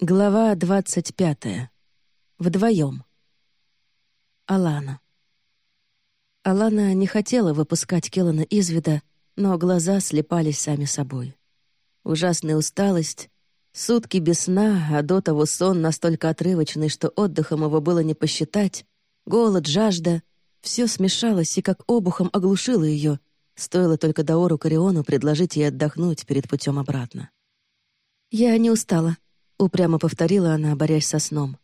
Глава двадцать пятая. Вдвоем. Алана. Алана не хотела выпускать Келлана из вида, но глаза слепались сами собой. Ужасная усталость, сутки без сна, а до того сон настолько отрывочный, что отдыхом его было не посчитать, голод, жажда — все смешалось и как обухом оглушило ее, стоило только Даору Кариону предложить ей отдохнуть перед путем обратно. «Я не устала», — упрямо повторила она, борясь со сном.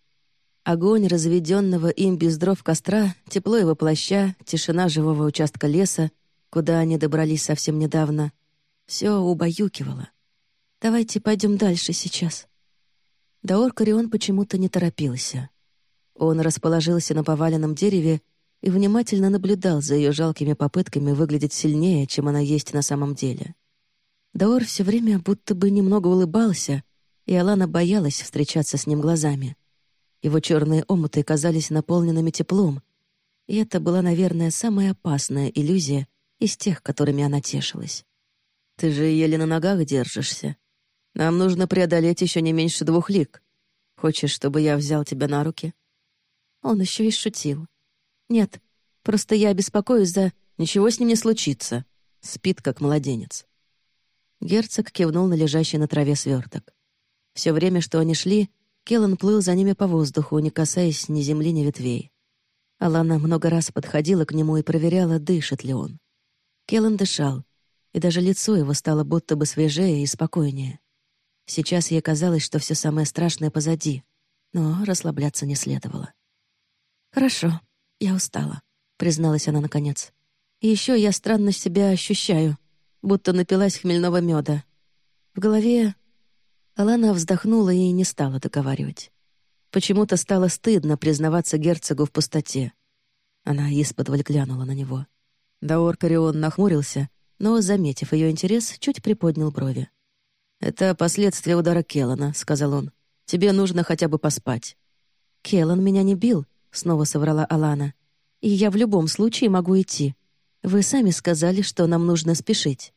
Огонь разведенного им без дров костра, тепло его плаща, тишина живого участка леса, куда они добрались совсем недавно, все убаюкивало. «Давайте пойдем дальше сейчас». Даор Карион почему-то не торопился. Он расположился на поваленном дереве и внимательно наблюдал за ее жалкими попытками выглядеть сильнее, чем она есть на самом деле. Даор все время будто бы немного улыбался — и Алана боялась встречаться с ним глазами. Его черные омуты казались наполненными теплом, и это была, наверное, самая опасная иллюзия из тех, которыми она тешилась. «Ты же еле на ногах держишься. Нам нужно преодолеть еще не меньше двух лиг. Хочешь, чтобы я взял тебя на руки?» Он еще и шутил. «Нет, просто я беспокоюсь за... Ничего с ним не случится. Спит, как младенец». Герцог кивнул на лежащий на траве сверток. Все время, что они шли, Келлан плыл за ними по воздуху, не касаясь ни земли, ни ветвей. Алана много раз подходила к нему и проверяла, дышит ли он. Келлан дышал, и даже лицо его стало будто бы свежее и спокойнее. Сейчас ей казалось, что все самое страшное позади, но расслабляться не следовало. «Хорошо, я устала», — призналась она наконец. «И еще я странно себя ощущаю, будто напилась хмельного меда. В голове Алана вздохнула и не стала договаривать. Почему-то стало стыдно признаваться герцогу в пустоте. Она исподволь глянула на него. Даор Карион нахмурился, но, заметив ее интерес, чуть приподнял брови. «Это последствия удара Келлана», — сказал он. «Тебе нужно хотя бы поспать». «Келлан меня не бил», — снова соврала Алана. «И я в любом случае могу идти. Вы сами сказали, что нам нужно спешить».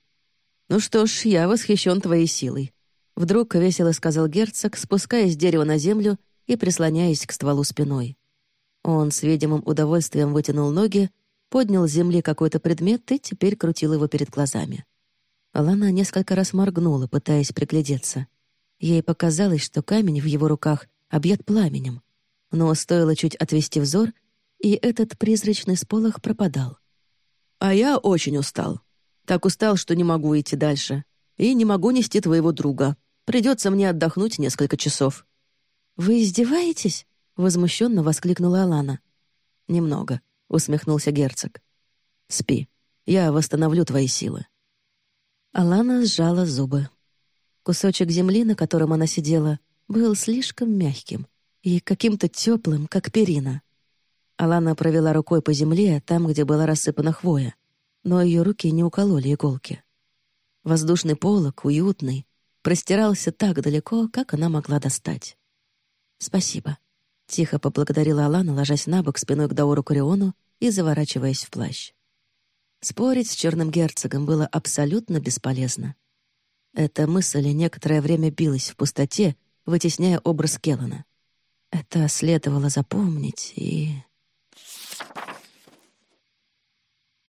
«Ну что ж, я восхищен твоей силой», Вдруг весело сказал герцог, спускаясь с дерева на землю и прислоняясь к стволу спиной. Он с видимым удовольствием вытянул ноги, поднял с земли какой-то предмет и теперь крутил его перед глазами. Алана несколько раз моргнула, пытаясь приглядеться. Ей показалось, что камень в его руках объят пламенем. Но стоило чуть отвести взор, и этот призрачный сполох пропадал. «А я очень устал. Так устал, что не могу идти дальше. И не могу нести твоего друга», Придется мне отдохнуть несколько часов». «Вы издеваетесь?» — возмущенно воскликнула Алана. «Немного», — усмехнулся герцог. «Спи. Я восстановлю твои силы». Алана сжала зубы. Кусочек земли, на котором она сидела, был слишком мягким и каким-то теплым, как перина. Алана провела рукой по земле, там, где была рассыпана хвоя, но ее руки не укололи иголки. Воздушный полог, уютный, простирался так далеко, как она могла достать. «Спасибо», — тихо поблагодарила Алана, ложась на бок спиной к Дауру Куриону и заворачиваясь в плащ. Спорить с черным герцогом было абсолютно бесполезно. Эта мысль некоторое время билась в пустоте, вытесняя образ Келлана. Это следовало запомнить и